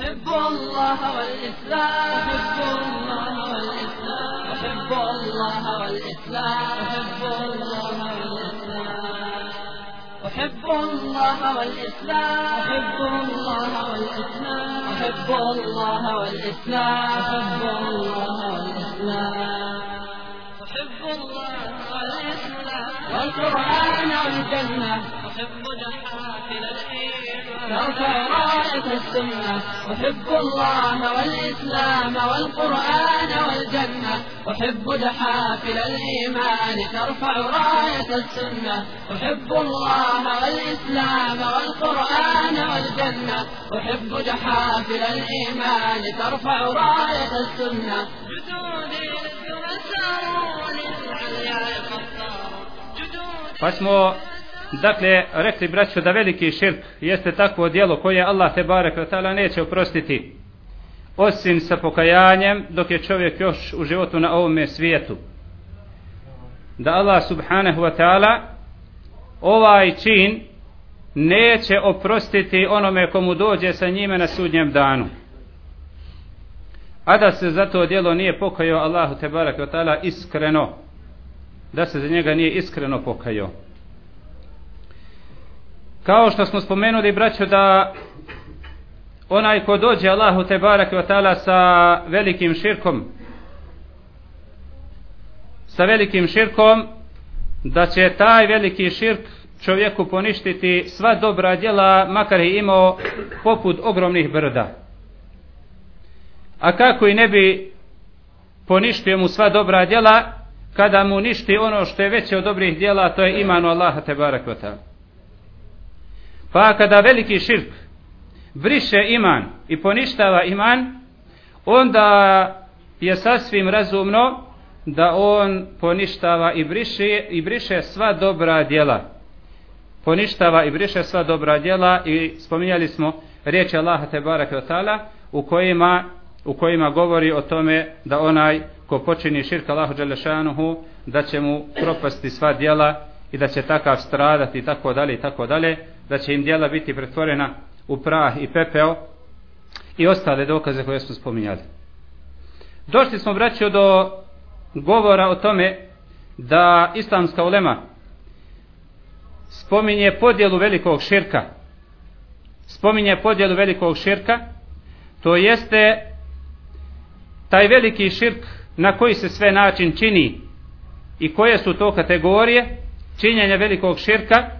أحب الله والإسلام. أحب الله والإسلام. أحب الله والإسلام. أحب الله والإسلام. أحب الله والإسلام. أحب الله والإسلام. أحب الله والإسلام. أحب الله والإسلام. والقرآن والجنة. أحب جحافل الإيمان ترفع راية السنة. أحب الله والإسلام والقرآن والجنة. أحب دحافل الإيمان ترفع راية السنة. أحب الله والإسلام والقرآن والجنة. أحب دحافل الإيمان ترفع راية السنة. جدودي للعليا Pa smo dakle rekli braćo da veliki širk jeste takvo djelo koje Allah te barek ta'ala neće oprostiti osim sa pokajanjem dok je čovjek još u životu na ovome svijetu. Da Allah subhanahu wa ta'ala ovaj čin neće oprostiti onome komu dođe sa njime na sudnjem danu. A da se za to djelo nije pokajao Allahu te barek ta'ala iskreno da se za njega nije iskreno pokajao kao što smo spomenuli braćo da onaj ko dođe Allahu te barak ta'ala sa velikim širkom sa velikim širkom da će taj veliki širk čovjeku poništiti sva dobra djela makar je imao poput ogromnih brda a kako i ne bi poništio mu sva dobra djela kada mu ništi ono što je veće od dobrih djela to je imanu Allaha te barak vatala. ta'ala Pa kada veliki širk briše iman i poništava iman, onda je sasvim razumno da on poništava i briše, i briše sva dobra djela. Poništava i briše sva dobra djela i spominjali smo riječi Allaha te barake od tala u kojima, u kojima govori o tome da onaj ko počini širka Allahu Đelešanuhu da će mu propasti sva djela i da će takav stradati i tako dalje i tako dalje da će im djela biti pretvorena u prah i pepeo i ostale dokaze koje smo spominjali. Došli smo braćo do govora o tome da islamska ulema spominje podjelu velikog širka. Spominje podjelu velikog širka, to jeste taj veliki širk na koji se sve način čini i koje su to kategorije činjenja velikog širka,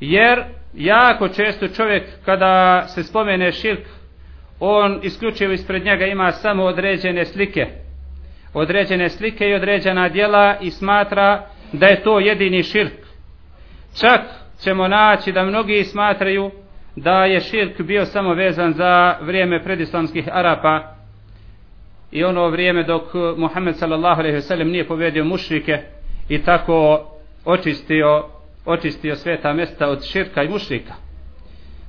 jer jako često čovjek kada se spomene širk on isključivo ispred njega ima samo određene slike. Određene slike i određena djela i smatra da je to jedini širk. Čak ćemo naći da mnogi smatraju da je širk bio samo vezan za vrijeme predislamskih Arapa i ono vrijeme dok Muhammed sallallahu alejhi ve sellem nije povedio mušrike i tako očistio očistio sveta mjesta od širka i mušrika.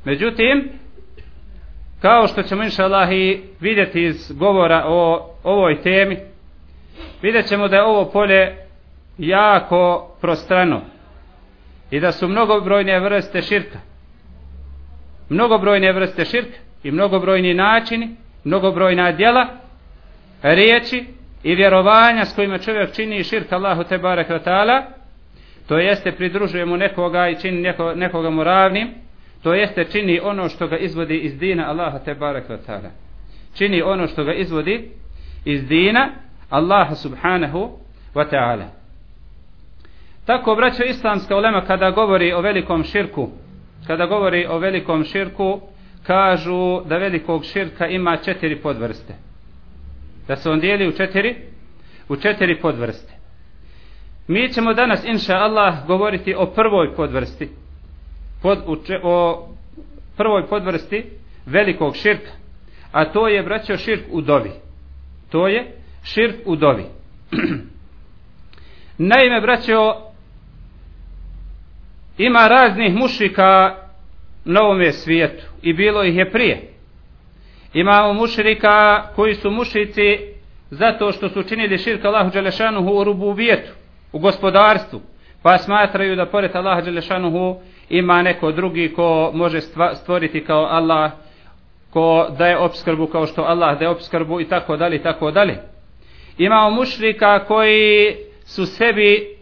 Međutim, kao što ćemo inša Allah i vidjeti iz govora o ovoj temi, vidjet ćemo da je ovo polje jako prostrano i da su mnogobrojne vrste širka. Mnogobrojne vrste širka i mnogobrojni načini, mnogobrojna djela, riječi i vjerovanja s kojima čovjek čini širka Allahu te barek ta'ala, to jeste pridružuje mu nekoga i čini neko, nekoga mu ravnim, to jeste čini ono što ga izvodi iz dina Allaha te barek ta'ala. Čini ono što ga izvodi iz dina Allaha subhanahu wa ta'ala. Tako braćo islamska ulema kada govori o velikom širku, kada govori o velikom širku, kažu da velikog širka ima četiri podvrste. Da se on dijeli u četiri, u četiri podvrste. Mi ćemo danas, inša Allah, govoriti o prvoj podvrsti. Pod, uče, o prvoj podvrsti velikog širka. A to je, braćo, širk u dovi. To je širk u dovi. Naime, braćo, ima raznih mušika na ovome svijetu. I bilo ih je prije. Imamo mušrika koji su mušici zato što su činili širka Allahu Đelešanuhu u rububijetu u gospodarstvu, pa smatraju da pored Allaha Đelešanuhu ima neko drugi ko može stvoriti kao Allah ko daje obskrbu kao što Allah daje obskrbu i tako dalje i tako dalje. Imamo mušrika koji su sebi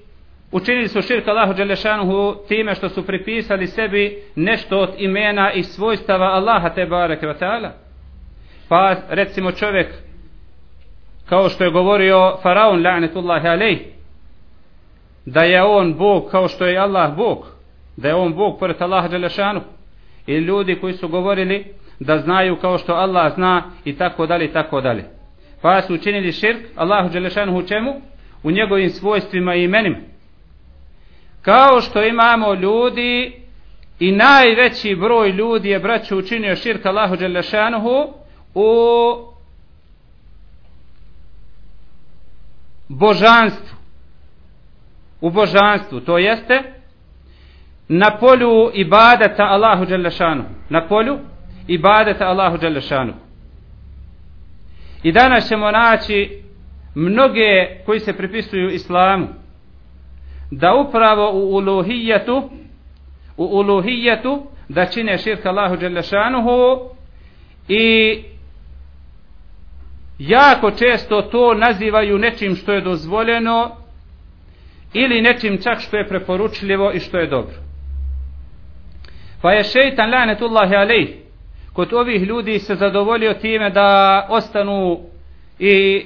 učinili su širk Allahu Đelešanuhu time što su pripisali sebi nešto od imena i svojstava Allaha te barek ta'ala. Pa recimo čovjek kao što je govorio Faraon la'netullahi alejh da je on Bog kao što je Allah Bog da je on Bog pored Allaha Đelešanu. I ljudi koji su govorili da znaju kao što Allah zna i tako dalje i tako dalje. Pa su učinili širk Allahu Đelešanu u čemu? u njegovim svojstvima i imenima. Kao što imamo ljudi i najveći broj ljudi je braću učinio širk Allahu Đelešanuhu u božanstvu u božanstvu to jeste na polju ibadeta Allahu Đelešanu na polju ibadeta Allahu Đelešanu i danas ćemo naći mnoge koji se pripisuju islamu da upravo u uluhijetu u uluhijetu da čine širk Allahu Đelešanuhu i jako često to nazivaju nečim što je dozvoljeno ili nečim čak što je preporučljivo i što je dobro. Pa je šeitan lanetullahi alejh kod ovih ljudi se zadovoljio time da ostanu i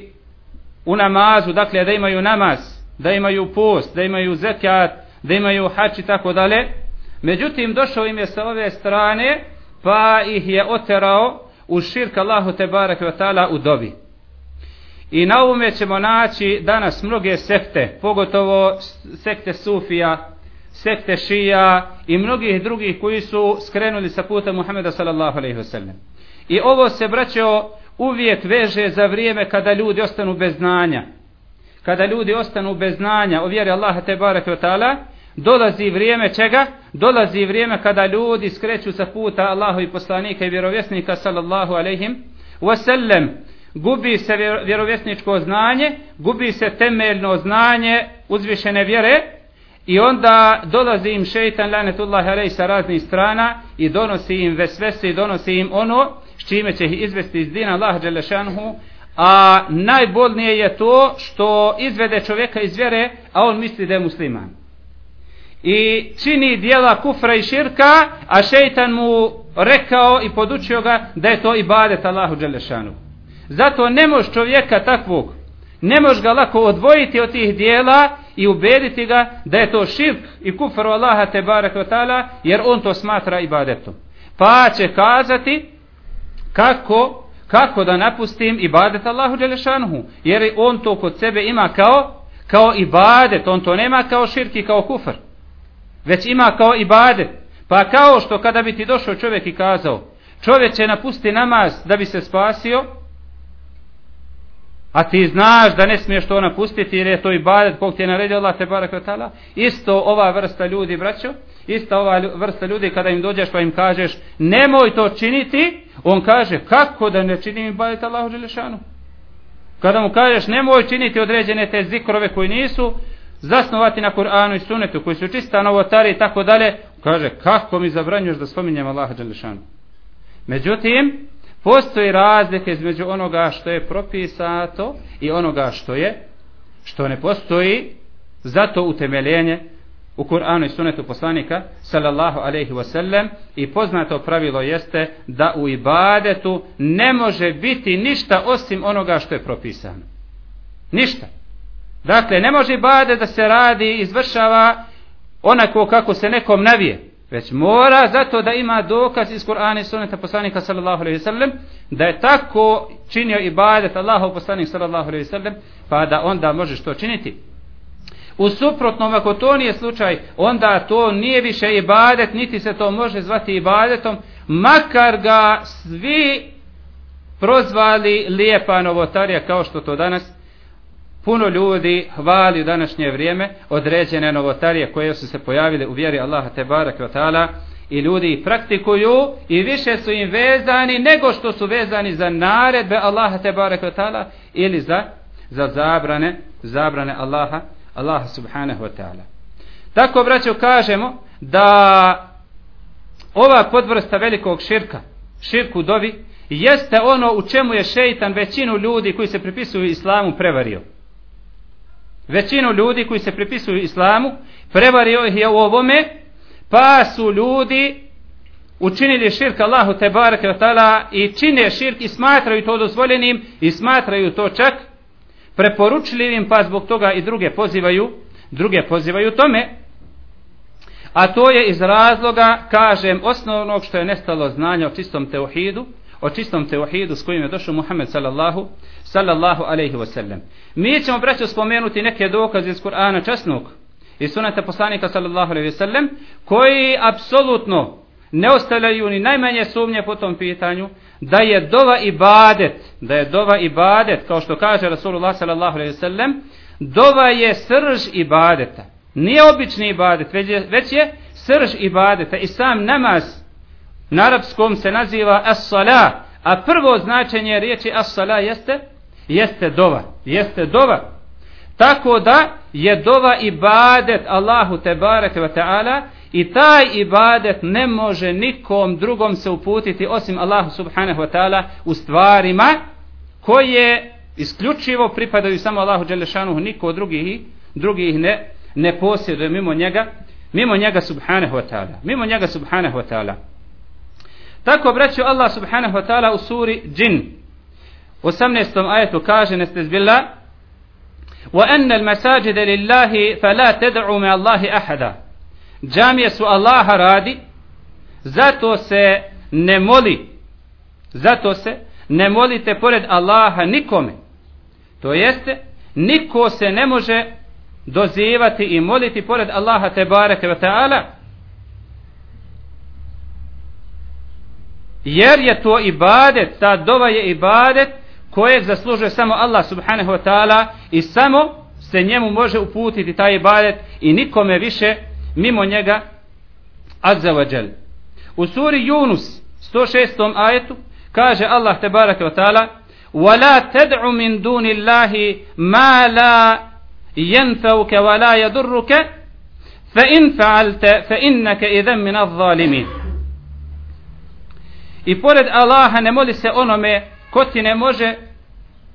u namazu, dakle da imaju namaz, da imaju post, da imaju zekat, da imaju hač i tako dalje. Međutim, došao im je sa ove strane, pa ih je oterao u širk Allahu te barek u dobi. I na ovome ćemo naći danas mnoge sekte, pogotovo sekte Sufija, sekte Šija i mnogih drugih koji su skrenuli sa puta Muhameda sallallahu alaihi wa sallam. I ovo se braćo uvijek veže za vrijeme kada ljudi ostanu bez znanja. Kada ljudi ostanu bez znanja o vjeri Allaha te barek ta'ala, dolazi vrijeme čega? Dolazi vrijeme kada ljudi skreću sa puta Allahu i poslanika i vjerovjesnika sallallahu alaihim wa sallam gubi se vjerovjesničko znanje, gubi se temeljno znanje uzvišene vjere i onda dolazi im šeitan lanetullahi alej sa raznih strana i donosi im vesvese i donosi im ono s čime će ih izvesti iz dina Allah Đelešanhu a najbolnije je to što izvede čovjeka iz vjere a on misli da je musliman. I čini dijela kufra i širka a šeitan mu rekao i podučio ga da je to ibadet Allahu Đelešanhu Zato ne moš čovjeka takvog, ne može ga lako odvojiti od tih dijela i ubediti ga da je to širk i kufar Allaha te barek ta'ala, jer on to smatra ibadetom. Pa će kazati kako, kako da napustim ibadet Allahu Đelešanuhu, jer on to kod sebe ima kao, kao ibadet, on to nema kao širk i kao kufar, već ima kao ibadet. Pa kao što kada bi ti došao čovjek i kazao, čovjek će napusti namaz da bi se spasio, A ti znaš da ne smiješ to napustiti jer je to ibadet kog ti je naredio Allah te barak vatala. Isto ova vrsta ljudi, braćo, isto ova vrsta ljudi kada im dođeš pa im kažeš nemoj to činiti, on kaže kako da ne činim ibadet Allahu Đelešanu. Kada mu kažeš nemoj činiti određene te zikrove koji nisu zasnovati na Kur'anu i sunetu koji su čista novotari i tako dalje, kaže kako mi zabranjuješ da spominjem Allaha Đelešanu. Međutim, Postoji razlike između onoga što je propisato i onoga što je, što ne postoji, zato utemeljenje u Kur'anu i sunetu poslanika sallallahu alaihi wasallam i poznato pravilo jeste da u ibadetu ne može biti ništa osim onoga što je propisano. Ništa. Dakle, ne može ibadet da se radi, izvršava onako kako se nekom navije već mora zato da ima dokaz iz Kur'ana i Sunneta poslanika sallallahu alejhi ve sellem da je tako činio ibadet Allahu poslanik sallallahu alejhi ve sellem pa da onda možeš to činiti. U suprotnom ako to nije slučaj onda to nije više ibadet niti se to može zvati ibadetom makar ga svi prozvali lijepa novotarija kao što to danas puno ljudi hvali u današnje vrijeme određene novotarije koje su se pojavile u vjeri Allaha Tebara barak ta'ala i ljudi ih praktikuju i više su im vezani nego što su vezani za naredbe Allaha Tebara barak ta'ala ili za, za zabrane zabrane Allaha Allaha subhanahu wa ta'ala tako braćo kažemo da ova podvrsta velikog širka širku dovi, jeste ono u čemu je šeitan većinu ljudi koji se pripisuju islamu prevario. Većinu ljudi koji se pripisuju islamu prevario ih je u ovome, pa su ljudi učinili širk Allahu te barake i čine širk i smatraju to dozvoljenim i smatraju to čak preporučljivim pa zbog toga i druge pozivaju druge pozivaju tome. A to je iz razloga kažem osnovnog što je nestalo znanja o čistom teuhidu o čistom teuhidu s kojim je došao Muhammed sallallahu sallallahu alejhi ve sellem mi ćemo braćo spomenuti neke dokaze iz Kur'ana časnog i suneta poslanika sallallahu alejhi ve sellem koji apsolutno ne ostavljaju ni najmanje sumnje po tom pitanju da je dova ibadet da je dova ibadet kao što kaže Rasulullah sallallahu alejhi ve sellem dova je srž ibadeta. Nije obični ibadet već je, već je srž ibadeta i sam namaz na arapskom se naziva as-sala a prvo značenje riječi as-sala jeste jeste dova jeste dova. Tako da je dova ibadet Allahu te bareke ve taala i taj ibadet ne može nikom drugom se uputiti osim Allahu subhanahu wa ta'ala u stvarima koje isključivo pripadaju samo Allahu dželešanu, niko drugih drugih ne, ne posjeduje mimo njega mimo njega subhanahu wa ta'ala mimo njega subhanahu wa ta'ala. tako obraću Allah subhanahu wa ta'ala u suri džin u 18. ajetu kaže neste zbilla وأن المساجد لله فلا تدعوا من الله أحدا džamije su Allaha radi zato se ne moli zato se ne molite pored Allaha nikome to jeste niko se ne može dozivati i moliti pored Allaha te bareke ve taala jer je to ibadet ta dova je ibadet koje zaslužuje samo Allah subhanahu wa ta'ala i samo se njemu može uputiti taj ibadet i nikome više mimo njega azza wa jal u suri Yunus 106. ajetu kaže Allah te baraka wa ta'ala ولا تدع من دون الله ما لا ينفعك ولا يضرك فإن فعلت فإنك إذا من الظالمين I pored Allaha ne moli se onome ko ti ne može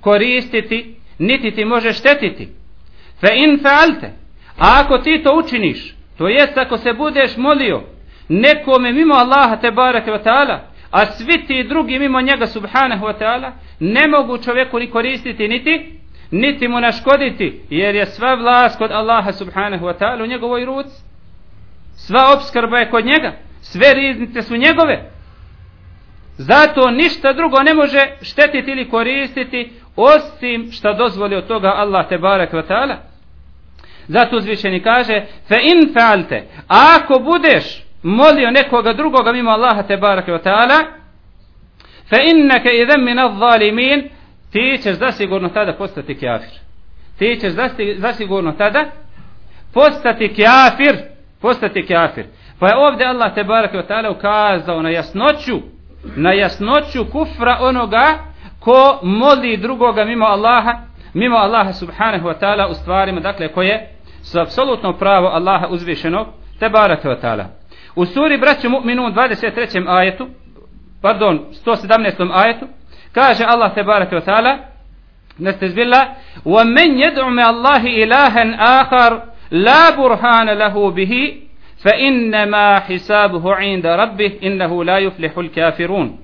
koristiti, niti ti može štetiti. Fe in fa'alte. A ako ti to učiniš, To jest ako se budeš molio nekome mimo Allaha te barake wa ta'ala, a svi ti drugi mimo njega subhanahu wa ta'ala, ne mogu čovjeku ni koristiti niti, niti mu naškoditi, jer je sva vlast kod Allaha subhanahu wa ta'ala u njegovoj ruci. Sva obskrba je kod njega, sve riznice su njegove. Zato ništa drugo ne može štetiti ili koristiti osim što dozvoli od toga Allah te barek vatala. Zato uzvišeni kaže fe in fa'alte ako budeš molio nekoga drugoga mimo Allaha te barek vatala, fe inneke idem min zalimin ti ćeš zasigurno tada postati kafir ti ćeš zasigurno tada postati kafir postati kafir pa je ovdje Allah te barek vatala ukazao na jasnoću na jasnoću kufra onoga ko moli drugoga mimo Allaha mimo Allaha subhanahu wa ta'ala u stvarima dakle koje su apsolutno pravo Allaha uzvišenog te barake wa ta'ala u suri braću mu'minun 23. ajetu pardon 117. ajetu kaže Allah te barake wa ta'ala nestezbilla wa men jed'u me Allahi ilahan ahar la burhana lahu bihi فإنما حسابه hisabuhu inda rabbih innahu la الكافرون kafirun.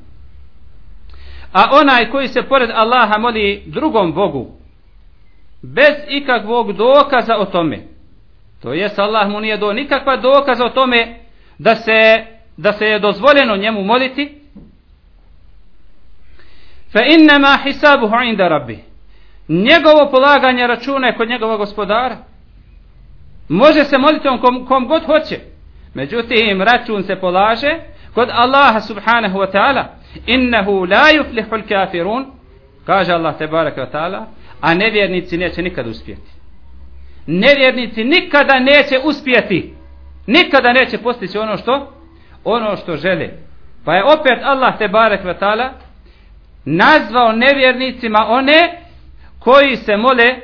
a onaj koji se pored Allaha moli drugom Bogu bez ikakvog dokaza o tome To jest Allah mu nije do nikakva dokaza o tome da se, da se je dozvoljeno njemu moliti. Fa innama hisabuhu inda rabbi. Njegovo polaganje računa je kod njegova gospodara. Može se moliti on kom, kom god hoće. Međutim, račun se polaže kod Allaha subhanahu wa ta'ala. Innehu la yuflihu kafirun, Kaže Allah tebaraka wa ta'ala. A nevjernici neće nikad uspjeti nevjernici nikada neće uspjeti nikada neće postići ono što ono što žele pa je opet Allah te barek vatala nazvao nevjernicima one koji se mole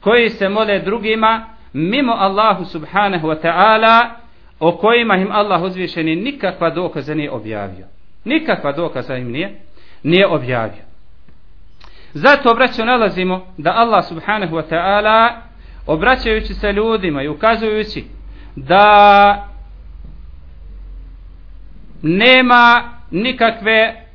koji se mole drugima mimo Allahu subhanahu wa ta'ala o kojima im Allah uzvišeni nikakva dokaza nije objavio Nikakva dokaza im nije, nije objavio. Zato obraćaju nalazimo da Allah subhanahu wa ta'ala obraćajući se ljudima i ukazujući da nema nikakve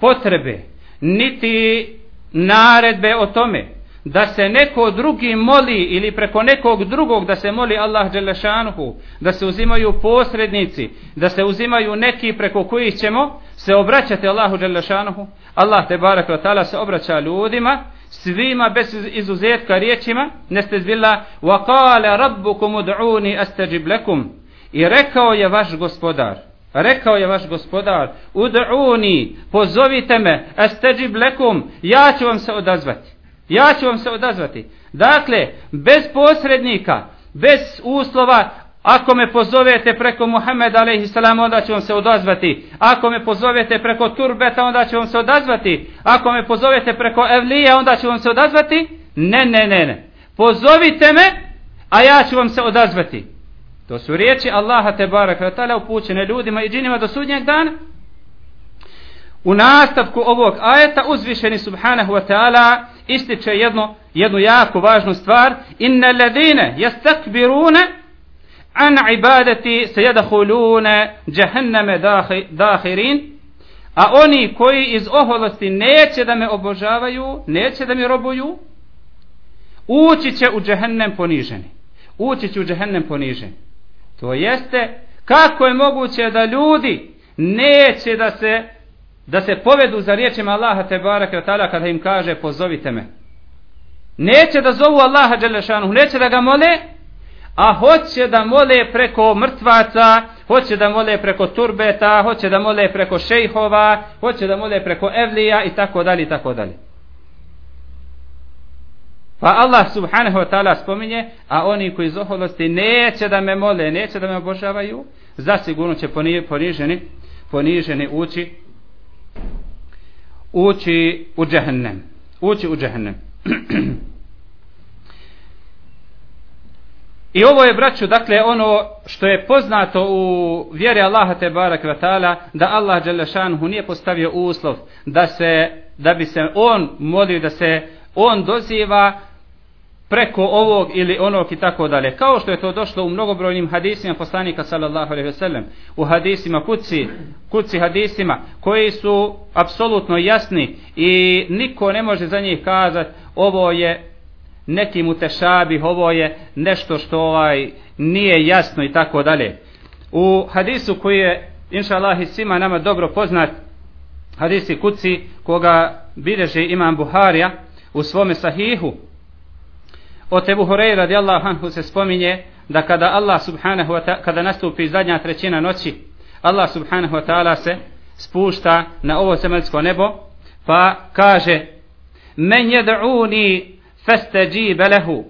potrebe niti naredbe o tome da se neko drugi moli ili preko nekog drugog da se moli Allah Đelešanuhu, da se uzimaju posrednici, da se uzimaju neki preko kojih ćemo se obraćati Allahu Đelešanuhu. Allah te barak ta'ala se obraća ljudima, svima bez izuzetka riječima, neste zbila, wa kale rabbukum ud'uni astajib lekum. I rekao je vaš gospodar, rekao je vaš gospodar, ud'uni, pozovite me, astajib lekum, ja ću vam se odazvati. Ja ću vam se odazvati. Dakle, bez posrednika, bez uslova, ako me pozovete preko Muhammed a.s. onda ću vam se odazvati. Ako me pozovete preko Turbeta, onda ću vam se odazvati. Ako me pozovete preko Evlije, onda ću vam se odazvati. Ne, ne, ne, ne. Pozovite me, a ja ću vam se odazvati. To su riječi Allaha te barak upućene ljudima i džinima do sudnjeg dana. U nastavku ovog ajeta uzvišeni subhanahu wa ta'ala ističe jedno, jednu jako važnu stvar. Inne ledine jestakbirune an ibadati se jedahulune jahanname dahirin a oni koji iz oholosti neće da me obožavaju neće da mi robuju ući će u džehennem poniženi. Ući će u džehennem poniženi. To jeste kako je moguće da ljudi neće da se da se povedu za riječima Allaha te barake ta'ala kada im kaže pozovite me. Neće da zovu Allaha Đelešanu, neće da ga mole, a hoće da mole preko mrtvaca, hoće da mole preko turbeta, hoće da mole preko šejhova, hoće da mole preko evlija i tako dalje i tako dalje. Pa Allah subhanahu wa ta'ala spominje, a oni koji iz oholosti neće da me mole, neće da me obožavaju, zasigurno će poniženi, poniženi ući ući u džehennem. Ući u džehennem. I ovo je, braću, dakle, ono što je poznato u vjeri Allaha te barak vatala, da Allah Đelešanhu nije postavio uslov da, se, da bi se on molio, da se on doziva preko ovog ili onog i tako dalje. Kao što je to došlo u mnogobrojnim hadisima poslanika sallallahu alejhi ve sellem, u hadisima kuci, kuci hadisima koji su apsolutno jasni i niko ne može za njih kazati ovo je neki mutešabi, ovo je nešto što ovaj nije jasno i tako dalje. U hadisu koji je inshallah i svima nama dobro poznat, hadisi kuci koga bileži imam Buharija u svome sahihu, od Ebu Horeira radijallahu anhu se spominje da kada Allah subhanahu wa ta'ala kada nastupi zadnja trećina noći Allah subhanahu wa ta'ala se spušta na ovo zemaljsko nebo pa kaže men jed'uni fastajib lehu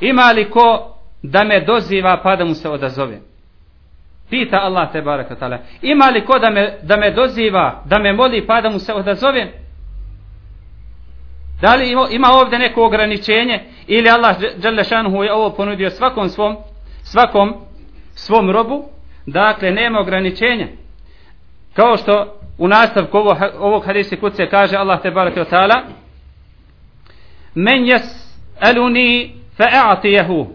ima li ko da me doziva pa da mu se odazove? Pita Allah te baraka ta'ala. Ima li ko da me, da me doziva da me moli pa da mu se odazove? Da li ima ovdje neko ograničenje ili Allah Đalešanhu je ovo ponudio svakom svom svakom svom robu? Dakle nema ograničenja. Kao što u nastavku ovog, ovog hadisi kuce kaže Allah te barake o ta'ala men jes eluni fe e'atijehu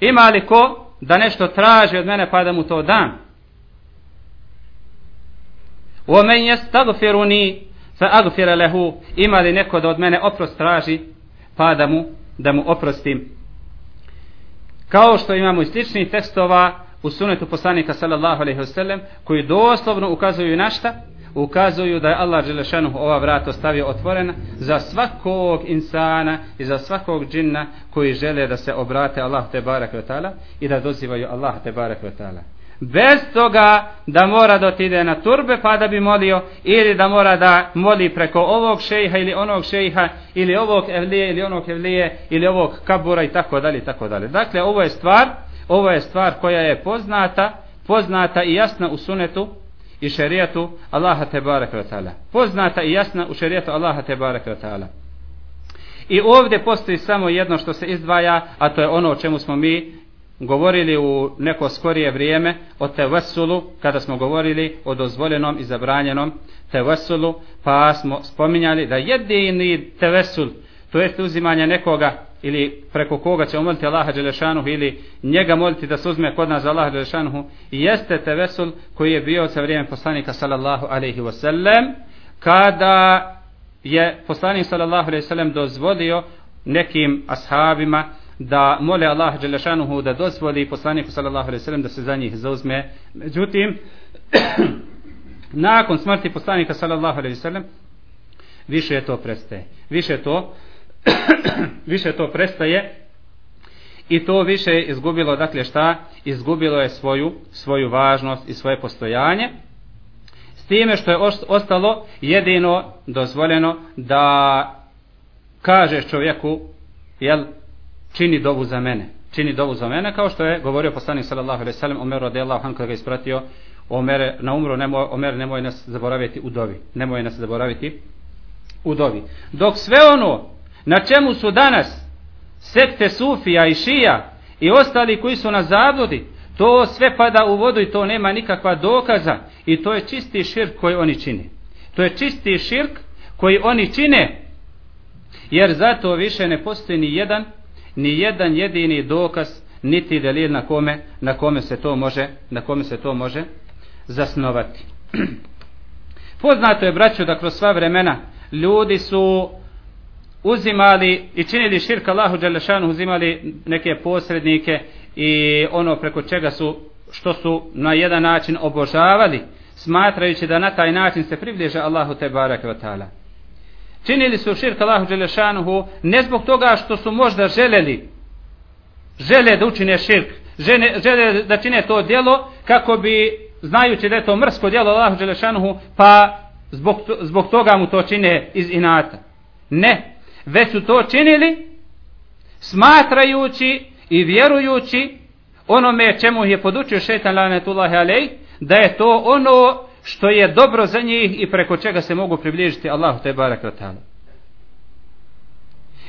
ima li ko da nešto traži od mene pa da mu to dam? O men jes tagfiruni fa agfira lehu ima li neko da od mene oprost traži pa da mu, da mu oprostim. Kao što imamo i sličnih tekstova u sunetu poslanika sallallahu alaihi wasallam koji doslovno ukazuju na šta? Ukazuju da je Allah Želešanu ova vrata ostavio otvorena za svakog insana i za svakog džinna koji žele da se obrate Allah te barak i da dozivaju Allah te barak bez toga da mora da otide na turbe pa da bi molio ili da mora da moli preko ovog šejha ili onog šejha ili ovog evlije ili onog evlije ili ovog kabura i tako dalje i tako dalje. Dakle, ovo je stvar, ovo je stvar koja je poznata, poznata i jasna u sunetu i šerijatu Allaha te baraka ta'ala. Poznata i jasna u šerijatu Allaha te baraka ta'ala. I ovdje postoji samo jedno što se izdvaja, a to je ono o čemu smo mi govorili u neko skorije vrijeme o tevasulu, kada smo govorili o dozvoljenom i zabranjenom tevasulu, pa smo spominjali da jedini tevesul, to jest uzimanje nekoga ili preko koga će moliti Allaha Đelešanuhu ili njega moliti da se uzme kod nas za Allaha Đelešanuhu jeste tevesul koji je bio sa vrijeme poslanika sallallahu alaihi wasallam kada je poslanik sallallahu alaihi wasallam dozvolio nekim ashabima da mole Allah Đelešanuhu da dozvoli poslaniku sallallahu alaihi sallam da se za njih zauzme. Međutim nakon smrti poslanika sallallahu alaihi sallam, više je to prestaje. Više to više to prestaje i to više je izgubilo dakle šta? Izgubilo je svoju svoju važnost i svoje postojanje. S time što je ostalo jedino dozvoljeno da kažeš čovjeku jel čini dovu za mene. Čini dovu za mene kao što je govorio poslanik sallallahu alejhi ve sellem Omer radijallahu anhu kada ga ispratio Omer na umru nemoj Omer nemoj nas zaboraviti u dovi. Nemoj nas zaboraviti u dovi. Dok sve ono na čemu su danas sekte Sufija i Šija i ostali koji su na zabludi to sve pada u vodu i to nema nikakva dokaza i to je čisti širk koji oni čine. To je čisti širk koji oni čine jer zato više ne postoji ni jedan ni jedan jedini dokaz niti delil na kome na kome se to može na kome se to može zasnovati. Poznato je braćo da kroz sva vremena ljudi su uzimali i činili širka Allahu Đelešanu uzimali neke posrednike i ono preko čega su što su na jedan način obožavali smatrajući da na taj način se približe Allahu te barake wa ta'ala činili su širk Allahu Đelešanuhu ne zbog toga što su možda želeli žele da učine širk žele, žele da čine to djelo kako bi znajući da je to mrsko djelo Allahu Đelešanuhu pa zbog, zbog toga mu to čine iz inata. Ne već su to činili smatrajući i vjerujući onome čemu je podučio šetan lanetullahi alej da je to ono što je dobro za njih i preko čega se mogu približiti Allahu te barak wa ta'ala.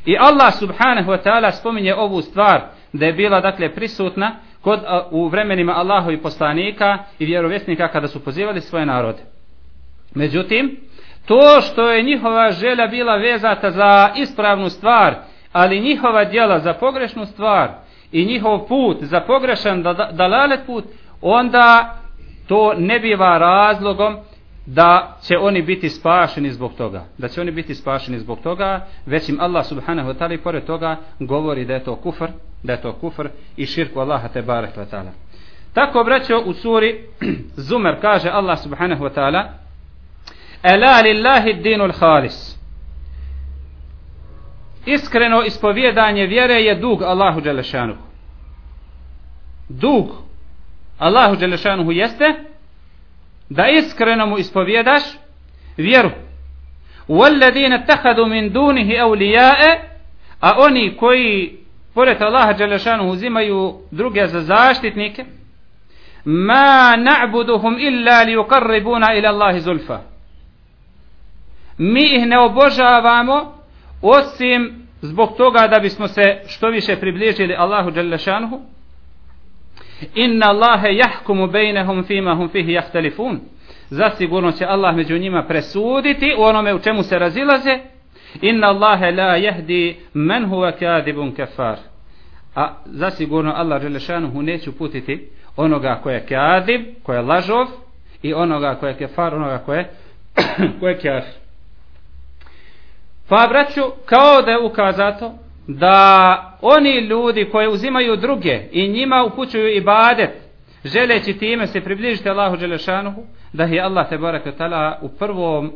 I Allah subhanahu wa ta'ala spominje ovu stvar da je bila dakle prisutna kod, u vremenima Allahu i poslanika i vjerovjesnika kada su pozivali svoje narode. Međutim, to što je njihova želja bila vezata za ispravnu stvar, ali njihova djela za pogrešnu stvar i njihov put za pogrešan dalalet put, onda to ne biva razlogom da će oni biti spašeni zbog toga. Da će oni biti spašeni zbog toga, već im Allah subhanahu wa ta'ala i pored toga govori da je to kufr, da je to kufr i širku Allaha te barek wa ta'ala. Tako braćo u suri Zumer kaže Allah subhanahu wa ta'ala Ela lillahi dinul halis. Iskreno ispovjedanje vjere je dug Allahu Đelešanu. Dug Allahu Đelešanuhu jeste da iskreno mu ispovjedaš vjeru. وَالَّذِينَ اتَّخَذُوا min دُونِهِ أَوْلِيَاءَ a oni koji pored Allaha Đelešanuhu uzimaju druge za zaštitnike ma na'buduhum illa li yuqarribuna ila Allahi zulfa. Mi ih ne obožavamo osim zbog toga da bismo se što više približili Allahu Đelešanuhu inna Allahe jahkumu bejnehum fima hum fihi jahtelifun zasigurno će Allah među njima presuditi u onome u čemu se razilaze. Inna Allahe la jehdi men huwa kadibun kafar. A zasigurno Allah Želešanuhu neće uputiti onoga ko je kadib, ko je lažov i onoga ko je kefar, onoga ko je ko je kafir. Pa braću kao da je ukazato da oni ljudi koji uzimaju druge i njima upućuju ibadet želeći time se približiti Allahu Đelešanuhu da je Allah te tala u prvom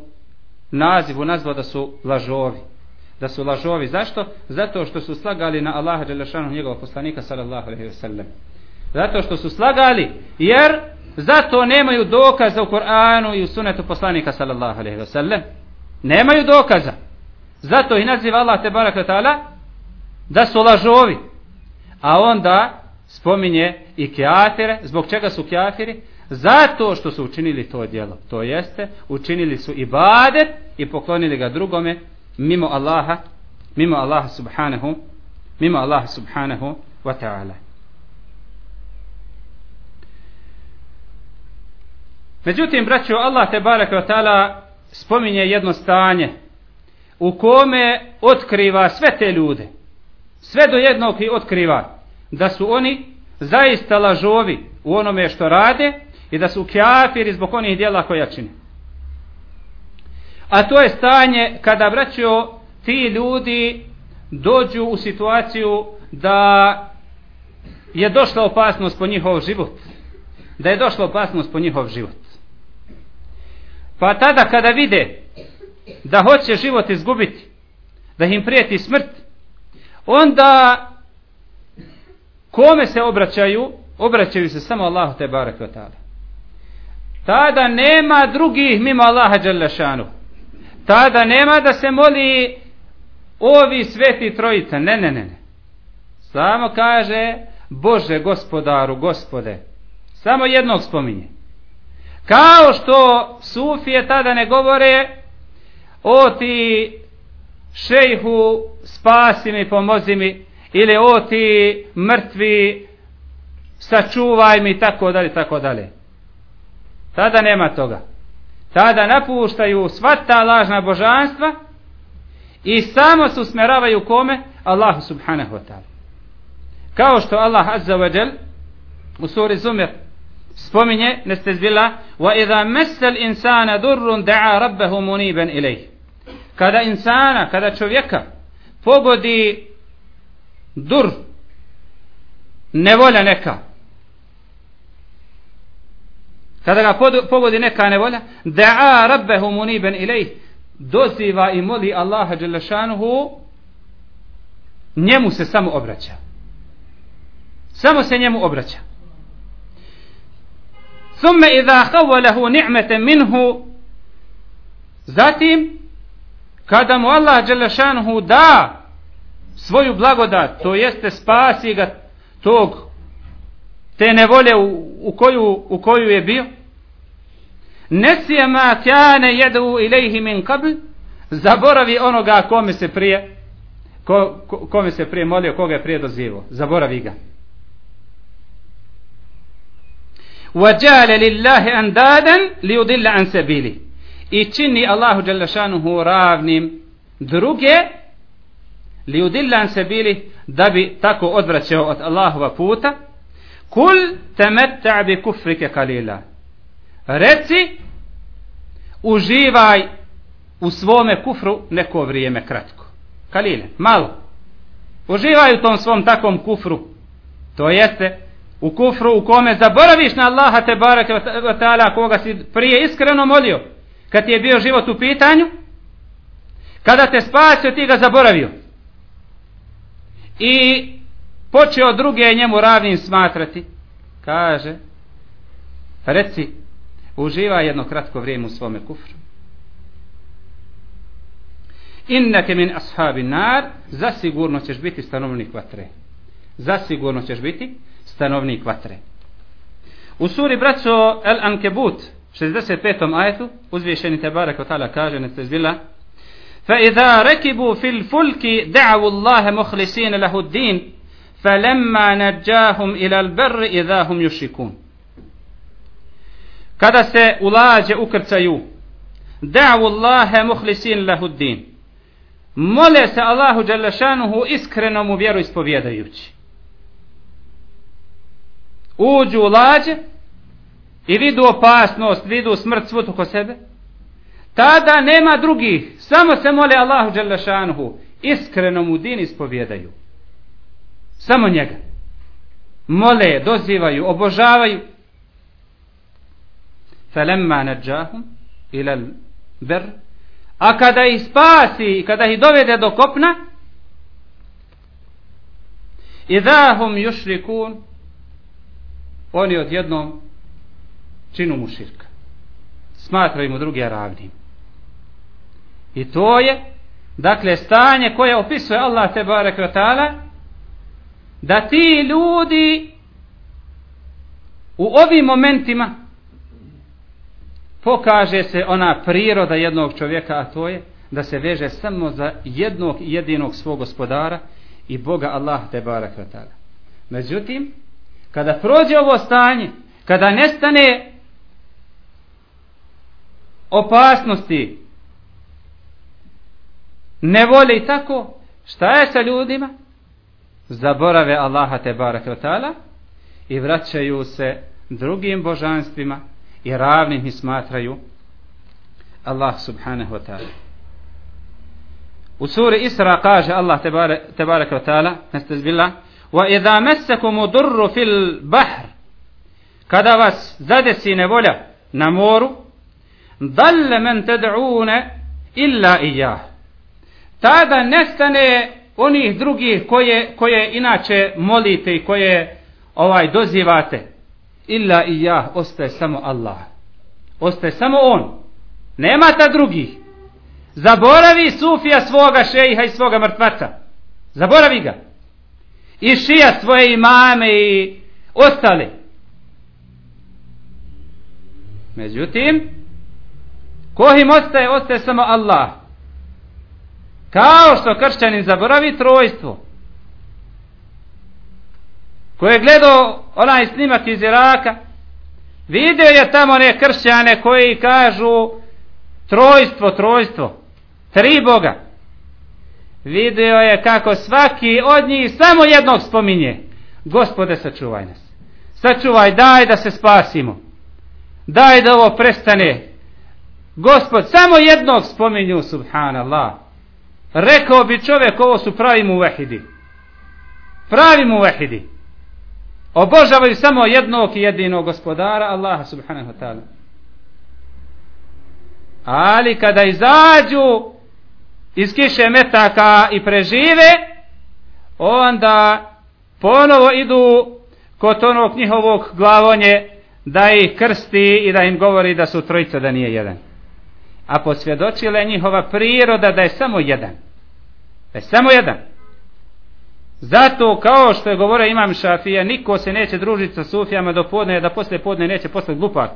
nazivu nazvao da su lažovi da su lažovi zašto? zato što su slagali na Allaha Đelešanuhu njegovog poslanika sallallahu alaihi ve sellem. zato što su slagali jer zato nemaju dokaza u Koranu i u sunetu poslanika sallallahu alaihi ve sellem. nemaju dokaza zato i naziva Allah te baraka tala da su lažovi. A onda spominje i kjafire. Zbog čega su kjafiri? Zato što su učinili to djelo. To jeste, učinili su ibadet i poklonili ga drugome mimo Allaha, mimo Allaha subhanahu, mimo Allaha subhanahu wa ta'ala. Međutim, braću, Allah te barak wa ta'ala spominje jedno stanje u kome otkriva sve te ljude. Sve do jednog i otkriva da su oni zaista lažovi u onome što rade i da su kjafiri zbog onih dijela koja čine. A to je stanje kada vraćaju ti ljudi dođu u situaciju da je došla opasnost po njihov život. Da je došla opasnost po njihov život. Pa tada kada vide da hoće život izgubiti, da im prijeti smrt, onda kome se obraćaju? Obraćaju se samo Allahu te barek Tada nema drugih mimo Allaha Đalešanu. Tada nema da se moli ovi sveti trojica. Ne, ne, ne. ne. Samo kaže Bože gospodaru, gospode. Samo jednog spominje. Kao što sufije tada ne govore o ti šejhu spasi mi, pomozi mi ili o ti mrtvi sačuvaj mi tako dalje, tako dalje. Tada nema toga. Tada napuštaju sva ta lažna božanstva i samo se usmeravaju kome? Allahu subhanahu wa ta'ala. Kao što Allah azza wa jal u suri Zumir spominje nestezbila wa idha mesel insana durrun da'a rabbehu muniben ilih kada insana, kada čovjeka pogodi dur nevolja neka. Kada ga pogodi neka nevolja da'a rabbehu muniben ilaj doziva i moli Allaha Đelešanuhu njemu se samo obraća. Samo se njemu obraća. Thumme idha khawalahu ni'mete minhu zatim kada mu Allah Đelešanuhu da svoju blagodat to jeste spasi ga tog te nevolje u, u, koju, u koju je bio nesije ma kjane jedu ilaihi min kabl zaboravi onoga kome se prije ko, ko, kome se prije molio koga je prije dozivo zaboravi ga وجعل لله أندادا ليضل عن سبيله i čini Allahu Đelešanuhu ravnim druge li udillan se bili da bi tako odvraćao od Allahova puta. Kul temetta bi kufrike kalila. Reci uživaj u svome kufru neko vrijeme kratko. Kalile, malo. Uživaj u tom svom takvom kufru. To jeste u kufru u kome zaboraviš na Allaha te barake ta'ala koga si prije iskreno molio kad ti je bio život u pitanju kada te spasio ti ga zaboravio. I počeo druge njemu ravnim smatrati. Kaže pa reci uživa jedno kratko vrijeme u svome kufru. Innake min ashabi nar zasigurno ćeš biti stanovnik vatre. Zasigurno ćeš biti stanovnik vatre. U suri braćo El Ankebut 65. ajetu uzvišeni Tebarek Otala kaže Nestezbila فإذا ركبوا في الفلك دعوا الله مخلصين له الدين فلما نجاهم إلى البر إذا هم يشركون kada se ulađe ukrcaju da'u Allahe muhlisin lahu din mole se Allahu Đalešanuhu iskreno mu vjeru ispovjedajući uđu u lađe i vidu opasnost, vidu smrt svut oko sebe, tada nema drugih, samo se mole Allahu Đelešanuhu, iskreno mu din ispovjedaju. Samo njega. Mole, dozivaju, obožavaju. Felemma nađahum ilal ber. A kada ih spasi, kada ih dovede do kopna, idahum jušrikun, oni odjednom činu mu širka. Smatraju mu drugi ravnim. I to je, dakle, stanje koje opisuje Allah te barek vatala, da ti ljudi u ovim momentima pokaže se ona priroda jednog čovjeka, a to je da se veže samo za jednog jedinog svog gospodara i Boga Allah te barek vatala. Međutim, kada prođe ovo stanje, kada nestane opasnosti, nevolje i tako, šta je sa ljudima? Zaborave Allaha te barake ta'ala i vraćaju se drugim božanstvima i ravnim ih smatraju Allah subhanahu wa ta'ala. U suri Isra kaže Allah te barake wa ta'ala, nestazbillah, wa idha massakum durru fil bahr kada vas zadesi nevolja na moru dalle men ted'une illa ijah tada nestane onih drugih koje, koje inače molite i koje ovaj dozivate. Illa ijah ostaje samo Allah. Ostaje samo on. Nema ta drugih. Zaboravi sufija svoga šejiha i svoga mrtvaca. Zaboravi ga. I šija svoje imame i ostale. Međutim, ko im ostaje, ostaje samo Allah. Kao što kršćanin zaboravi trojstvo. Ko je gledao onaj snimak iz Iraka, vidio je tamo one kršćane koji kažu trojstvo, trojstvo, tri Boga. Vidio je kako svaki od njih samo jednog spominje. Gospode, sačuvaj nas. Sačuvaj, daj da se spasimo daj da ovo prestane gospod samo jednog spominju subhanallah. Rekao bi čovjek ovo su pravi mu vehidi pravi mu vehidi obožavaju samo jednog i jedinog gospodara Allaha subhanahu wa ta'ala. Ali kada izađu iz kiše metaka i prežive onda ponovo idu kod onog njihovog glavonje da ih krsti i da im govori da su trojica da nije jedan. A posvjedočila je njihova priroda da je samo jedan. Da je samo jedan. Zato kao što je govore imam Šafija, niko se neće družiti sa Sufijama do podne, da posle podne neće postati glupak.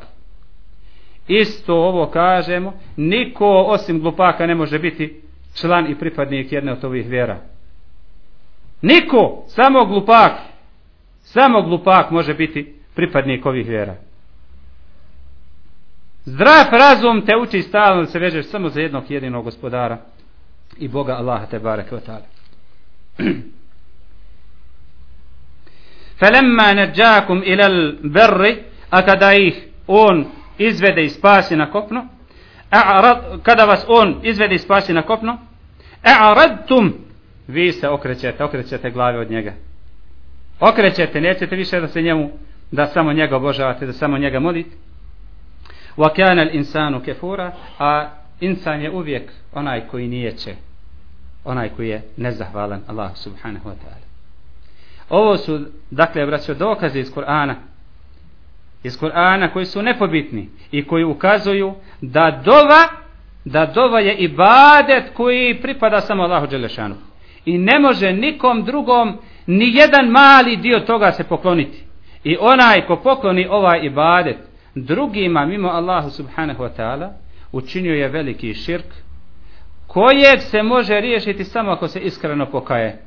Isto ovo kažemo, niko osim glupaka ne može biti član i pripadnik jedne od ovih vjera. Niko, samo glupak, samo glupak može biti pripadnik ovih vjera. Zdrav razum te uči stalno da se vežeš samo za jednog jedinog gospodara i Boga Allaha te barek ve ta'ala. Falemma neđakum ilal berri, a kada ih on izvede i spasi na kopno, a'rad, kada vas on izvede i spasi na kopno, a'radtum, vi se okrećete, okrećete glave od njega. Okrećete, nećete više da se njemu da samo njega obožavate, da samo njega molite. Wa kana al-insanu kafura, a insan je uvijek onaj koji nijeće, onaj koji je nezahvalan Allah subhanahu wa ta'ala. Ovo su, dakle, braćo, dokaze iz Kur'ana, iz Kur'ana koji su nepobitni i koji ukazuju da dova, da dova je ibadet koji pripada samo Allahu Đelešanu. I ne može nikom drugom ni jedan mali dio toga se pokloniti. I onaj ko pokloni ovaj ibadet drugima mimo Allahu subhanahu wa ta'ala učinio je veliki širk kojeg se može riješiti samo ako se iskreno pokaje.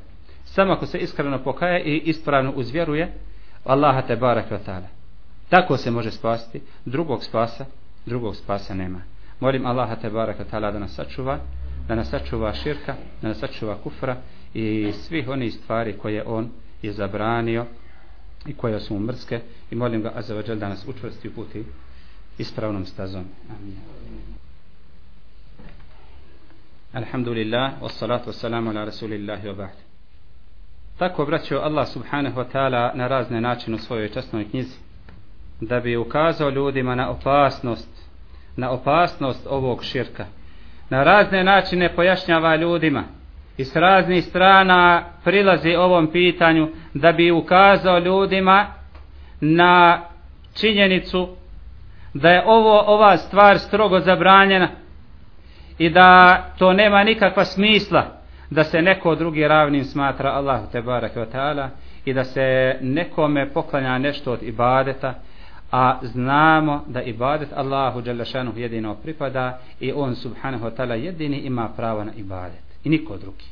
Samo ako se iskreno pokaje i ispravno uzvjeruje Allaha te barak wa ta'ala. Tako se može spasiti. Drugog spasa, drugog spasa nema. Molim Allaha te barak wa ta'ala da nas sačuva, da nas sačuva širka, da nas sačuva kufra i svih onih stvari koje on je zabranio i koje su mu mrske i molim ga Azevađel da nas učvrsti u puti ispravnom stazom. Amin. Alhamdulillah, wassalatu wassalamu ala rasulillahi wa ba'd. Tako obraćao Allah subhanahu wa ta'ala na razne načine u svojoj časnoj knjizi da bi ukazao ljudima na opasnost na opasnost ovog širka. Na razne načine pojašnjava ljudima i s raznih strana prilazi ovom pitanju da bi ukazao ljudima na činjenicu da je ovo ova stvar strogo zabranjena i da to nema nikakva smisla da se neko drugi ravnim smatra Allah te barake ta'ala i da se nekome poklanja nešto od ibadeta a znamo da ibadet Allahu Đalešanu jedino pripada i on subhanahu wa ta'ala jedini ima pravo na ibadet. I niko drugi.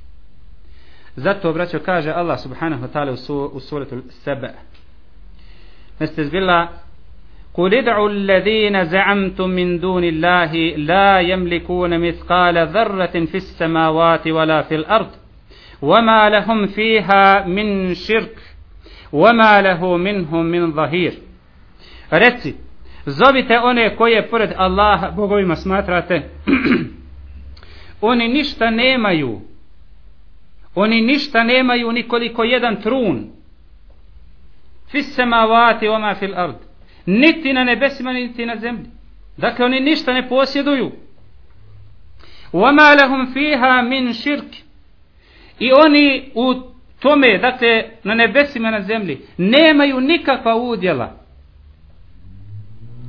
Zato braćo kaže Allah subhanahu wa ta'ala u, su, u suratul sebe. Neste zbila قل ادعوا الذين زعمتم من دون الله لا يملكون مثقال ذرة في السماوات ولا في الأرض وما لهم فيها من شرك وما له منهم من ظهير Reci, zovite one koje pored Allaha bogovima smatrate, oni ništa nemaju. Oni ništa nemaju nikoliko jedan trun. Fis samavati oma fil ard. Niti na nebesima niti na zemlji. Dakle oni ništa ne posjeduju. Oma lahum fiha min shirk. i oni u tome dakle na nebesima na zemlji nemaju nikakva udjela.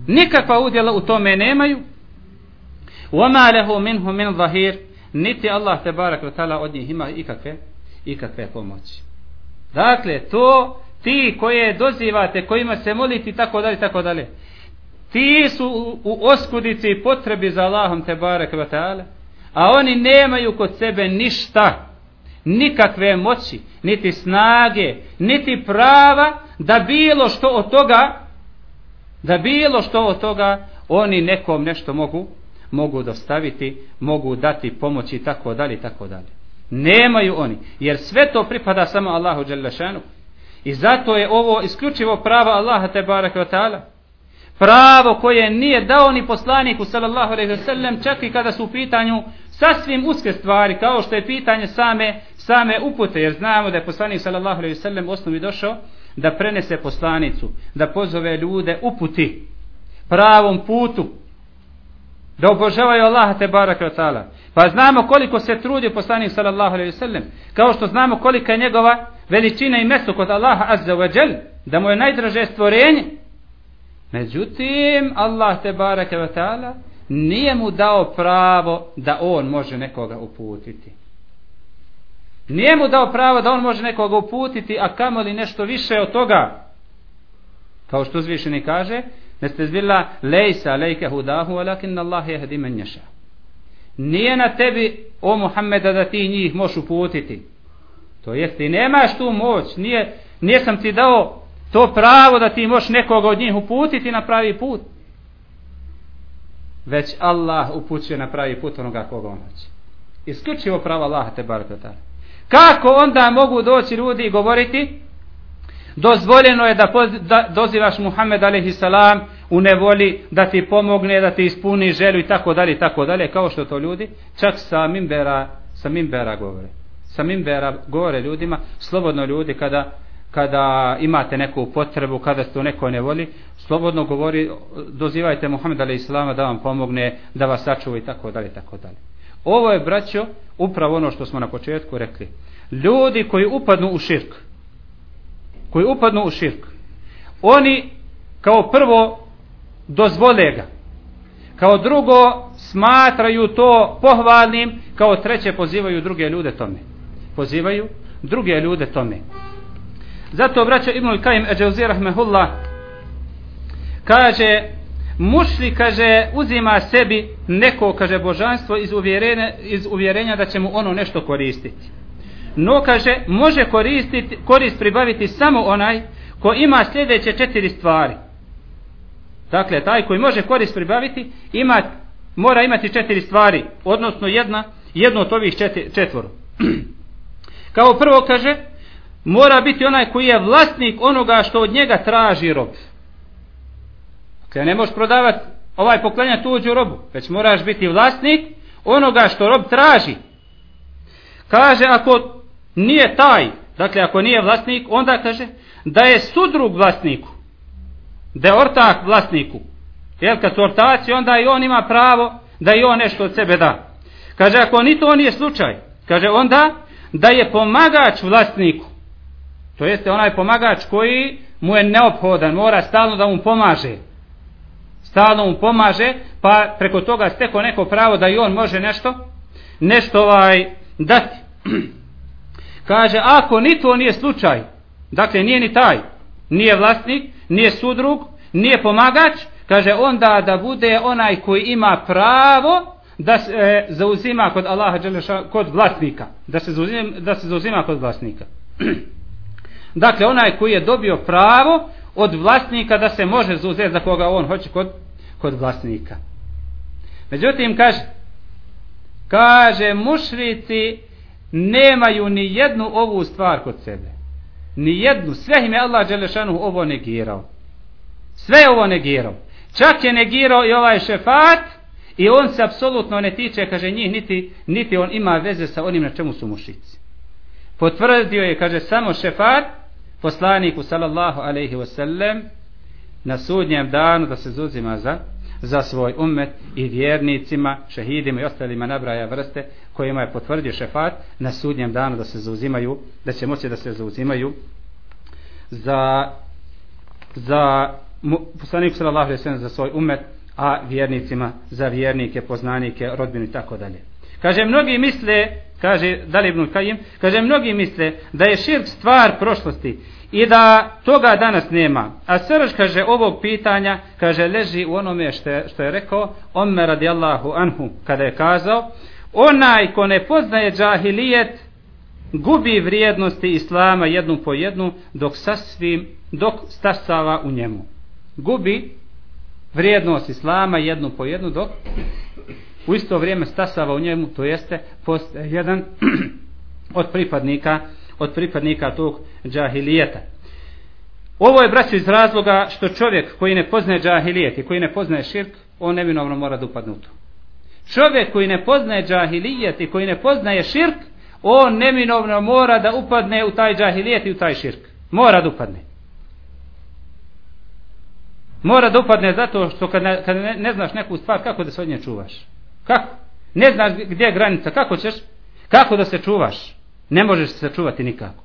Nikakva udjela u tome nemaju. وَمَا لَهُ مِنْهُ مِنْ ظَهِيرِ Niti Allah te barak od njih ima ikakve, ikakve pomoći. Dakle, to ti koje dozivate, kojima se moliti, tako dalje, tako dalje. Ti su u, u oskudici i potrebi za Allahom te barek vatale, a oni nemaju kod sebe ništa, nikakve moći, niti snage, niti prava, da bilo što od toga, da bilo što od toga, oni nekom nešto mogu, mogu dostaviti, mogu dati pomoći, tako dalje, tako dalje. Nemaju oni, jer sve to pripada samo Allahu Đelešanu. I zato je ovo isključivo pravo Allaha te baraka ta'ala. Pravo koje nije dao ni poslaniku sallallahu alejhi ve sellem čak i kada su u pitanju sasvim uske stvari kao što je pitanje same same upute jer znamo da je poslanik sallallahu alejhi ve sellem osnovi došao da prenese poslanicu da pozove ljude uputi pravom putu da obožavaju Allaha te barake ta'ala pa znamo koliko se trudi poslanik sallallahu alejhi ve sellem kao što znamo kolika je njegova veličina i mesto kod Allaha azza wa džel, da mu je najdraže stvorenje. Međutim, Allah te barake ta'ala nije mu dao pravo da on može nekoga uputiti. Nije mu dao pravo da on može nekoga uputiti, a kamoli nešto više od toga? Kao što uzvišeni kaže, Nestezbilla lejsa lejke hudahu, alakin Allah jehdi men menjaša. Nije na tebi, o Muhammeda, da ti njih moš uputiti. To jest ti nemaš tu moć, nije, nije sam ti dao to pravo da ti možeš nekoga od njih uputiti na pravi put. Već Allah upućuje na pravi put onoga koga on hoće. Isključivo pravo Allaha te bar Kako onda mogu doći ljudi i govoriti dozvoljeno je da, poz, da dozivaš Muhammed a.s. u nevoli da ti pomogne, da ti ispuni želju i tako dalje i tako dalje, kao što to ljudi čak sa mimbera, sa mimbera govore sa mimbera govore ljudima, slobodno ljudi kada kada imate neku potrebu, kada ste u nekoj nevoli, slobodno govori, dozivajte Muhammed a.s. Da vam pomogne, da vas sačuva i tako dalje, tako dalje. Ovo je, braćo, upravo ono što smo na početku rekli. Ljudi koji upadnu u širk, koji upadnu u širk, oni kao prvo dozvole ga, kao drugo smatraju to pohvalnim, kao treće pozivaju druge ljude tome pozivaju druge ljude tome. Zato braća Ibn Al-Qaim Eđevzi Rahmehullah kaže mušli kaže uzima sebi neko kaže božanstvo iz uvjerenja, iz uvjerenja da će mu ono nešto koristiti. No kaže može koristiti, korist pribaviti samo onaj ko ima sljedeće četiri stvari. Dakle, taj koji može korist pribaviti ima, mora imati četiri stvari, odnosno jedna, jedno od ovih četiri, četvoru. Kao prvo kaže, mora biti onaj koji je vlasnik onoga što od njega traži rob. Dakle, ne možeš prodavati ovaj poklenja tuđu robu, već moraš biti vlasnik onoga što rob traži. Kaže, ako nije taj, dakle, ako nije vlasnik, onda kaže, da je sudrug vlasniku, da je ortak vlasniku. Jer kad su ortaci, onda i on ima pravo da i on nešto od sebe da. Kaže, ako ni to nije slučaj, kaže, onda da je pomagač vlasniku. To jeste onaj pomagač koji mu je neophodan, mora stalno da mu pomaže. Stalno mu pomaže, pa preko toga steko neko pravo da i on može nešto, nešto ovaj dati. Kaže, ako ni to nije slučaj, dakle nije ni taj, nije vlasnik, nije sudrug, nije pomagač, kaže onda da bude onaj koji ima pravo da se e, zauzima kod Allaha Đeleša, kod vlasnika da se zauzima da se zauzima kod vlasnika dakle onaj koji je dobio pravo od vlasnika da se može zauzeti za koga on hoće kod, kod vlasnika. Međutim, kaže, kaže, mušrici nemaju ni jednu ovu stvar kod sebe. Ni jednu. Sve im je Allah Đelešanu ovo negirao. Sve je ovo negirao. Čak je negirao i ovaj šefat i on se apsolutno ne tiče, kaže njih, niti, niti on ima veze sa onim na čemu su mušici. Potvrdio je, kaže, samo šefat poslaniku sallallahu alaihi wasallam na sudnjem danu da se zuzima za za svoj umet i vjernicima, šehidima i ostalima nabraja vrste kojima je potvrdio šefat na sudnjem danu da se zauzimaju, da će moći da se zauzimaju za za poslanik sallallahu alejhi ve sellem za svoj umet, a vjernicima za vjernike, poznanike, rodbinu i tako dalje. Kaže mnogi misle, kaže Dalib ibn Kajim, kaže mnogi misle da je širk stvar prošlosti i da toga danas nema. A srž kaže ovog pitanja, kaže leži u onome što je, što je rekao Omer radijallahu anhu kada je kazao onaj ko ne poznaje džahilijet gubi vrijednosti islama jednu po jednu dok sasvim dok stasava u njemu gubi vrijednost islama jednu po jednu dok u isto vrijeme stasava u njemu to jeste post jedan od pripadnika od pripadnika tog džahilijeta. Ovo je braćo iz razloga što čovjek koji ne poznaje džahilijet i koji ne poznaje širk on neminovno mora da upadne u to. Čovjek koji ne poznaje džahilijet i koji ne poznaje širk on neminovno mora da upadne u taj džahilijet i u taj širk. Mora da upadne. Mora da upadne zato što kad ne, kad ne, ne znaš neku stvar kako da se od nje čuvaš? Kako? Ne znaš gdje je granica kako ćeš? Kako da se čuvaš? Ne možeš se sačuvati nikako.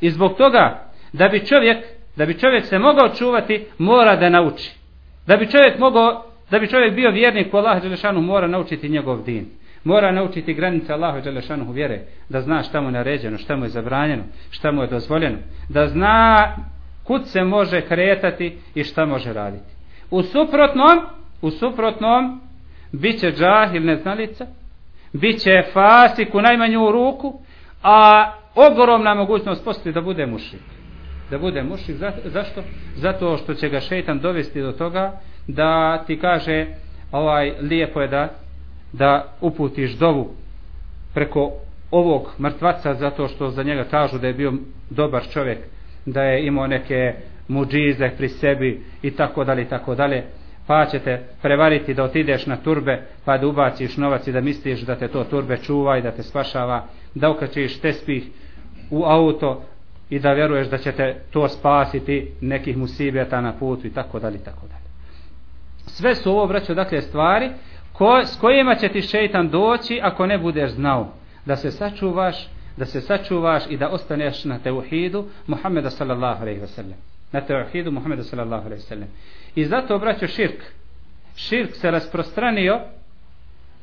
I zbog toga da bi čovjek da bi čovjek se mogao čuvati mora da nauči. Da bi čovjek mogao da bi čovjek bio vjernik u Allaha dželešanu mora naučiti njegov din. Mora naučiti granice Allaha dželešanu vjere da zna šta mu je naređeno šta mu je zabranjeno šta mu je dozvoljeno. Da zna kud se može kretati i šta može raditi. U suprotnom, u suprotnom, bit će džahil neznalica, bit će fasik u najmanju ruku, a ogromna mogućnost postoji da bude mušik. Da bude mušik, zašto? Zato što će ga šeitan dovesti do toga da ti kaže ovaj lijepo je da da uputiš dovu preko ovog mrtvaca zato što za njega kažu da je bio dobar čovjek da je imao neke muđize pri sebi i tako dalje i tako dalje pa ćete prevariti da otideš na turbe pa da ubaciš novac i da misliš da te to turbe čuva i da te spašava da ukačiš tespih u auto i da vjeruješ da će te to spasiti nekih musibeta na putu i tako dalje i tako dalje. Sve su ovo braćo dakle stvari ko, s kojima će ti šeitan doći ako ne budeš znao da se sačuvaš da se sačuvaš i da ostaneš na teuhidu Muhammeda sallallahu alejhi ve sellem na teuhidu Muhammeda sallallahu alejhi ve sellem i zato braćo, širk širk se rasprostranio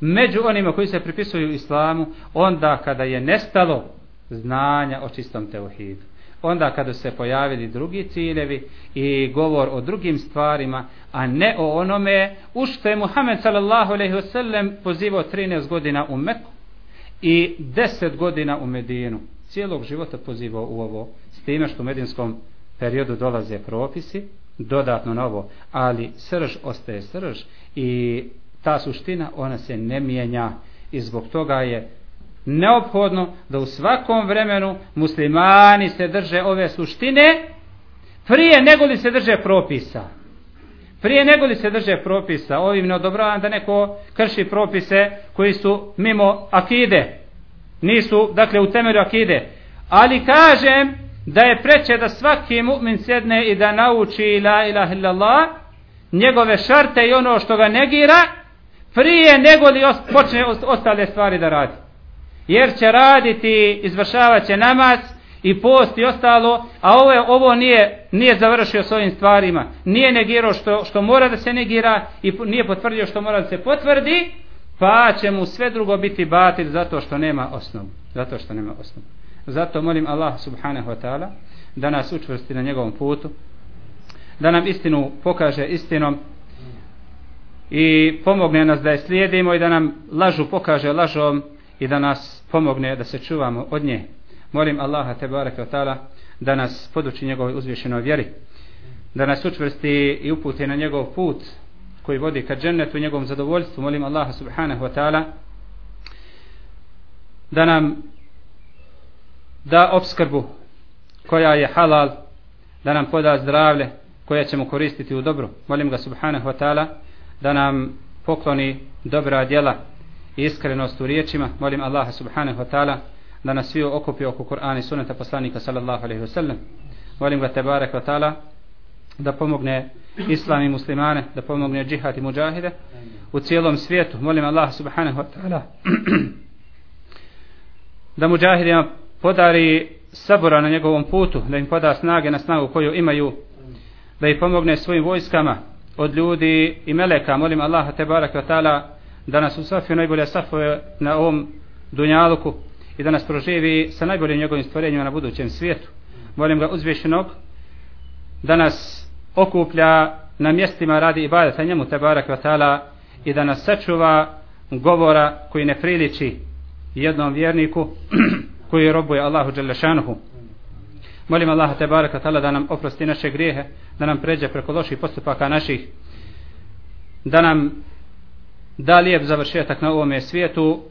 među onima koji se pripisuju islamu onda kada je nestalo znanja o čistom teuhidu onda kada se pojavili drugi ciljevi i govor o drugim stvarima a ne o onome u što je Muhammed sallallahu alejhi ve sellem pozivao 13 godina u Meku i deset godina u Medinu. Cijelog života pozivao u ovo s time što u medinskom periodu dolaze propisi dodatno na ovo ali srž ostaje srž i ta suština ona se ne mijenja. I zbog toga je neophodno da u svakom vremenu muslimani se drže ove suštine prije nego li se drže propisa. Prije nego li se drže propisa, ovim ne odobravam da neko krši propise koji su mimo akide, nisu, dakle, u temelju akide, ali kažem da je preće da svaki mu'min sedne i da nauči la ilaha illallah, njegove šarte i ono što ga negira, prije nego li počne ostale stvari da radi. Jer će raditi, izvršavat će namaz, i post i ostalo, a ovo, je, ovo nije, nije završio s ovim stvarima, nije negirao što, što mora da se negira i nije potvrdio što mora da se potvrdi, pa će mu sve drugo biti batil zato što nema osnovu. Zato što nema osnovu. Zato molim Allah subhanahu wa ta'ala da nas učvrsti na njegovom putu, da nam istinu pokaže istinom i pomogne nas da je slijedimo i da nam lažu pokaže lažom i da nas pomogne da se čuvamo od nje. Molim Allaha te bareke taala da nas poduči njegovoj uzvišenoj vjeri da nas učvrsti i uputi na njegov put koji vodi ka džennetu i njegovom zadovoljstvu. Molim Allaha subhanahu wa ta'ala da nam da obskrbu koja je halal da nam poda zdravlje koje ćemo koristiti u dobru. Molim ga subhanahu wa ta'ala da nam pokloni dobra djela i iskrenost u riječima. Molim Allaha subhanahu wa ta'ala da nas svi okupi oko Kur'ana i suneta poslanika sallallahu alaihi wa sallam. Molim ga tebarek wa ta'ala da pomogne islam i muslimane da pomogne džihad i muđahide u cijelom svijetu. Molim Allah subhanahu wa ta'ala da muđahidima podari sabora na njegovom putu da im poda snage na snagu koju imaju da ih pomogne svojim vojskama od ljudi i meleka molim Allaha te barak wa ta'ala da nas usafio najbolje safove na ovom dunjaluku i da nas proživi sa najboljim njegovim stvorenjima na budućem svijetu molim ga uzvišenog da nas okuplja na mjestima radi ibadeta njemu te barak wa ta'ala i da nas sačuva govora koji ne priliči jednom vjerniku koji robuje Allahu Đelešanuhu. Molim Allaha te baraka tala da nam oprosti naše grijehe, da nam pređe preko loših postupaka naših, da nam da lijep završetak na ovome svijetu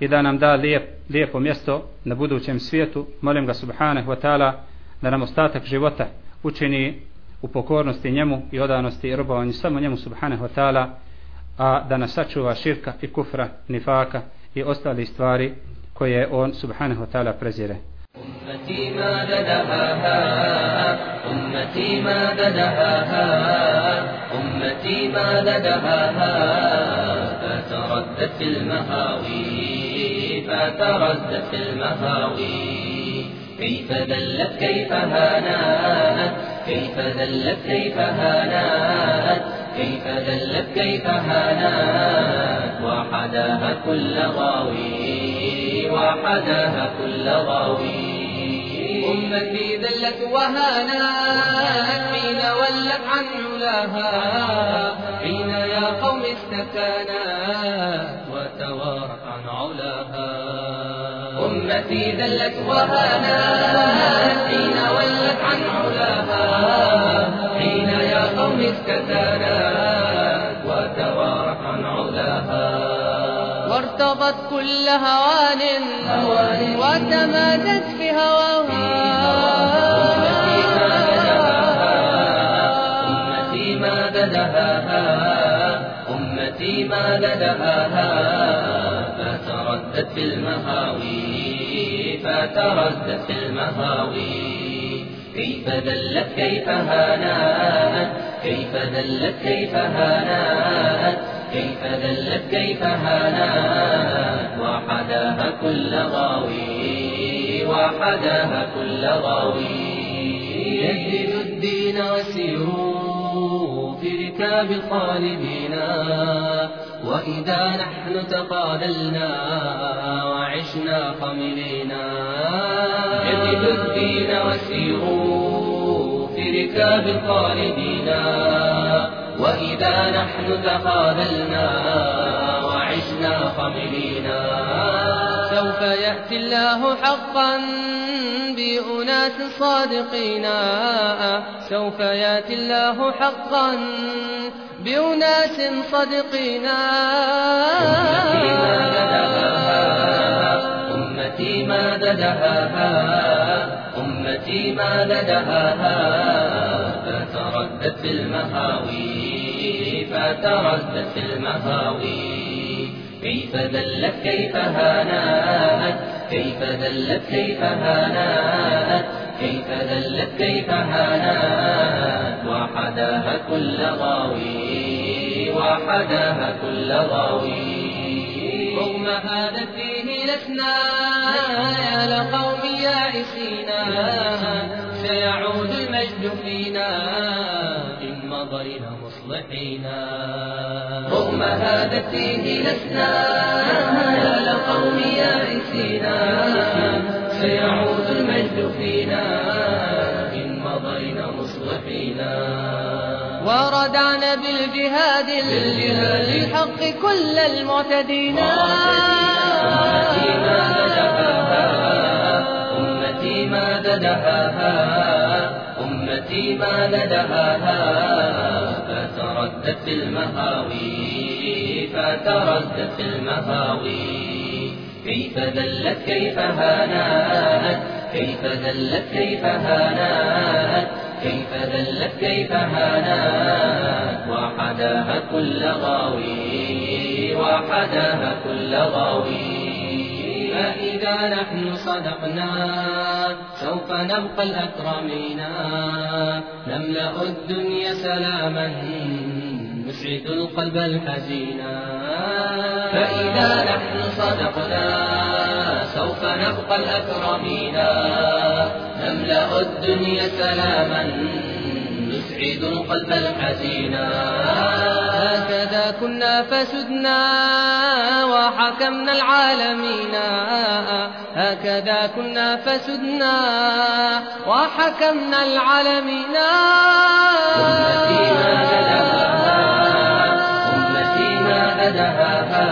i da nam da lijep, lijepo mjesto na budućem svijetu. Molim ga subhanahu wa ta'ala da nam ostatak života učini u pokornosti njemu i odanosti i robovanju samo njemu subhanahu wa ta'ala a da nas sačuva širka i kufra, nifaka i ostali stvari koje on subhanahu wa ta'ala prezire. أمتي ما ددهاها أمتي ما ددهاها أمتي ما ددهاها فتردت في المهاوي فتردت في المهاوي. كيف دلت كيف هانات كيف دلت كيف هانات كيف دلت كيف هانات وحداها كل غاوي. وحداها كل غاوي. أمتي ذلت وهانات حين ولت عن علاها حين يا قوم استكانت وتوارت عن علاها أمتي ذلت وهانات حين ولت عن علاها حين يا قوم استكانت وارتضت كل هوان وتمادت في هواها. أمتي ما ددهاها أمتي ما ددهاها فتردت في المهاوي فتردت في المهاوي. كيف دلت كيف هانات كيف دلت كيف هانات كيف دلت كيف هانات وحداها كل غاوي وحداها كل غاوي. جددوا الدين وسيروا في ركاب الطالبين وإذا نحن تقابلنا وعشنا خملينا جددوا الدين وسيروا في ركاب الطالبين وإذا نحن تقابلنا وعشنا خملينا سوف يأتي الله حقا بأناس صادقين سوف يأتي الله حقا بأناس صادقين أمتي ما ددهاها أمتي ما ددهاها فتردت في المهاوي فتردت في المهاوي. كيف ذلت كيف هانات كيف ذلت كيف هانات كيف ذلت كيف هانات وحداها كل غاوي. وحداها كل غاوي. رغم هذا فيه لسنا يا لقوم يائسينا سيعود المجد فينا. إن مضينا مصلحين. رغم هذا فيه لسنا يا لقوم يائسينا سيعود المجد فينا إن مضينا مصلحين. وردعنا بالجهاد للحق كل المعتدين. أمتي ما ددهاها أمتي ماذا دهاها أمتي ماذا دهاها فتردت في المهاوي فتردت في المهاوي. كيف ذلت كيف هانات كيف ذلت كيف هانات كيف ذلت كيف هانات وحداها كل غاوي وحداها كل غاوي. نحن صدقنا. سوف نبقى الأكرمين. نملأ الدنيا سلاما نسعد القلب الحزينا فإذا نحن صدقنا سوف نبقى الأكرمين. نملأ الدنيا سلاما نسعد القلب الحزينا هكذا كنا فسدنا وحكمنا العالمين. هكذا كنا فسدنا وحكمنا العالمين. أمتي ما لدهاها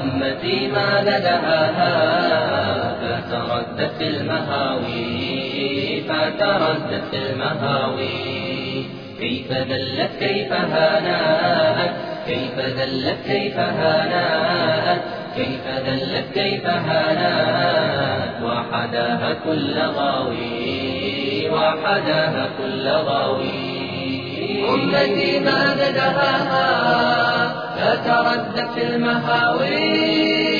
أمتي ما لدهاها فتردت في المهاوي فتردت في المهاوي. كيف ذلت كيف هانات كيف ذلت كيف هانات كيف ذلت كيف هانات وحداها كل غاوي وحداها كل غاوي أمتي ما دهاها لا تردت في المهاوي.